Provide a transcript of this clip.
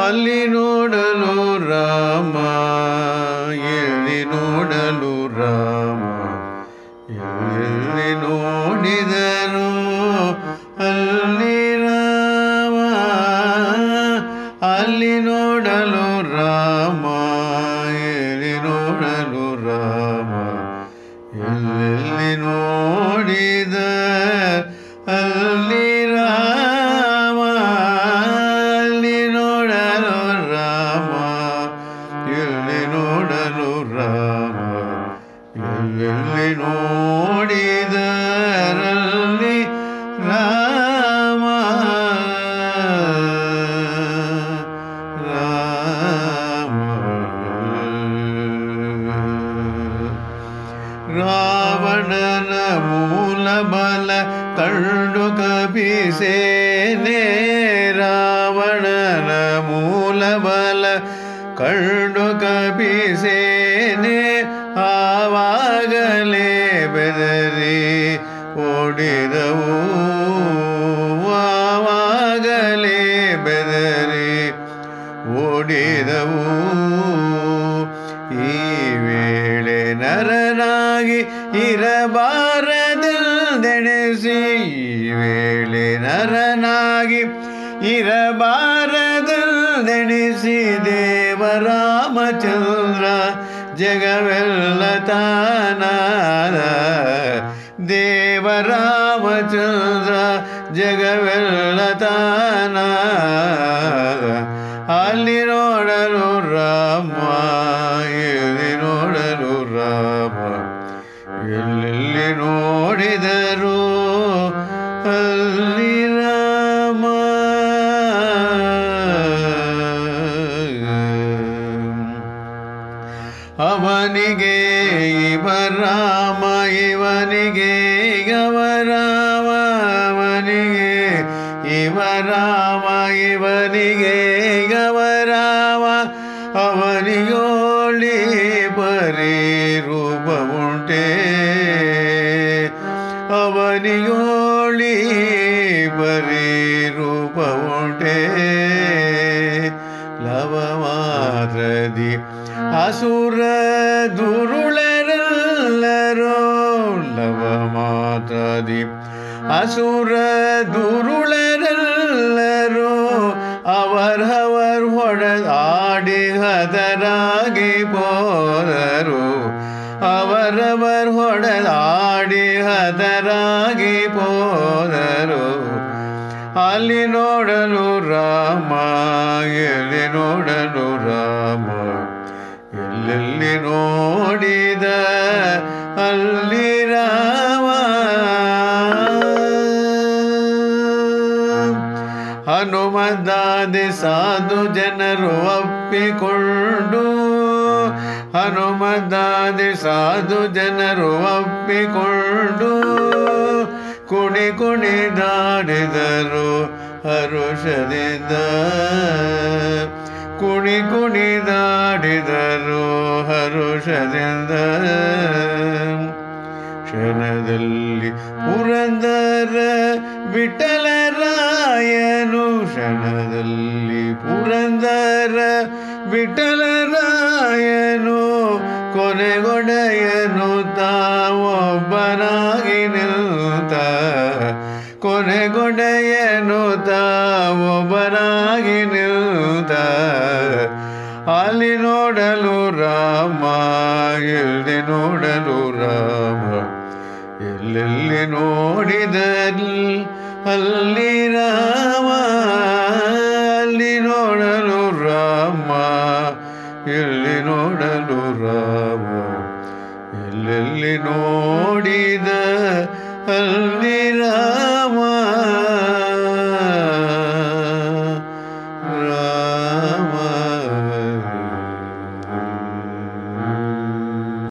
ಅಲ್ಲಿ ನೋಡಲು ರಾಮ ಎಲ್ಲಿ ನೋಡಲು ರಾಮ ಎಲ್ಲಿ ನೋಡಿದರು ಅಲ್ಲಿ ರಾಮ ಅಲ್ಲಿ ನೋಡಲು ರಾಮ. ನೋಡಲು ರಾಮ. ಎಲ್ಲೆಲ್ಲಿ ನೋಡಿದರಲ್ಲಿ ರಾಮ? ರಾಮ. ರಾವಣನ ಮೂಲ ಬಲ ಕಂಡು ಕಪಿಸೇನೆ. ರಾವಣನ ಮೂಲ ಬಲ ಕಂಡು ಕಪಿಸೇನೆ ಆವಾಗಲೇ ಬೆದರಿ ಓಡಿದವು ಆವಾಗಲೇ ಬೆದರಿ ಓಡಿದವು ಈ ವೇಳೆ ನರನಾಗಿ ಇರಬಾರದೆಂದೆಣಿಸಿ, ಈ ವೇಳೆ ನರನಾಗಿ ಇರಬಾರದೆಂದೆಣಿಸಿ ದೇವರಾಮಚಂದ್ರ ಜಗವೆಲ್ಲ ತಾನಾದ ದೇವರಾಮಚಂದ್ರ ಜಗವೆಲ್ಲ ತಾನಾದ ಅಲ್ಲಿ ನೋಡಲು ರಾಮ ಅವನಿಗೆ ಇವರಾಮ ಇವನಿಗೆ ಇವ ರಾಮ ಅವನಿಗೆ ಇವರಾಮ ಇವನಿಗೆ ಗವರಾಮ ಅವನಿಗೋಳಿ ಬರೀ ರೂಪ ಉಂಟೆ ಅವನಿಗೋಳಿ ಬರೀ ರೂಪ ಉಂಟೆ ಲವಮಾರದಿ ಅಸುರ ದುರುಳರೆಲ್ಲರೋ ಮಾತದಿ ಅಸುರ ದುರುಳರಲ್ಲರೂ ಅವರವರ್ ಹೊಡೆದಾಡಿ ಹದರಾಗಿ ಹೋದರು. ಅವರವರ್ ಹೊಡೆದಾಡಿ ಹದರಾಗಿ ಹೋದರು. ಅಲ್ಲಿ ನೋಡಲು ರಾಮ, ಎಲ್ಲಿ ನೋಡಲು ರಾಮ, ಎಲ್ಲೆಲ್ಲಿ ನೋಡಿದ ಅಲ್ಲಿ ಹನುಮದಾದಿ ಸಾಧು ಜನರು ಅಪ್ಪಿಕೊಂಡು ಹನುಮದಾದಿ ಸಾಧು ಜನರು ಅಪ್ಪಿಕೊಂಡು ಕುಣಿ ಕುಣಿದಾಡಿದರು ಹರುಷದಿಂದ. ಕುಣಿ ಕುಣಿದಾಡಿದರು ಹರುಷದಿಂದ. ಕ್ಷಣದಲ್ಲಿ ಪುರಂದರ ವಿಠಲರಾಯನು ಕ್ಷಣದಲ್ಲಿ ಪುರಂದರ ವಿಠಲರಾಯನು ಕೊನೆಗೊಡೆಯನು ತಾವೊಬ್ಬನಾಗಿ ನಿಲ್ತ ಕೊನೆಗೊಡೆಯನು ತಾವೊಬ್ಬನಾಗಿ ನಿಲ್ತ ಅಲ್ಲಿ ನೋಡಲು ರಾಮ ಎಲ್ಲಿ ನೋಡಲು ರಾಮ. ಎಲ್ಲೆಲ್ಲಿ ನೋಡಿದಲ್ಲಿ ಅಲ್ಲಿ ರಾಮ ಅಲ್ಲಿ ನೋಡಲು ರಾಮ ಎಲ್ಲಿ ನೋಡಲು ರಾಮ ಎಲ್ಲೆಲ್ಲಿ ನೋಡಿದ ಅಲ್ಲಿ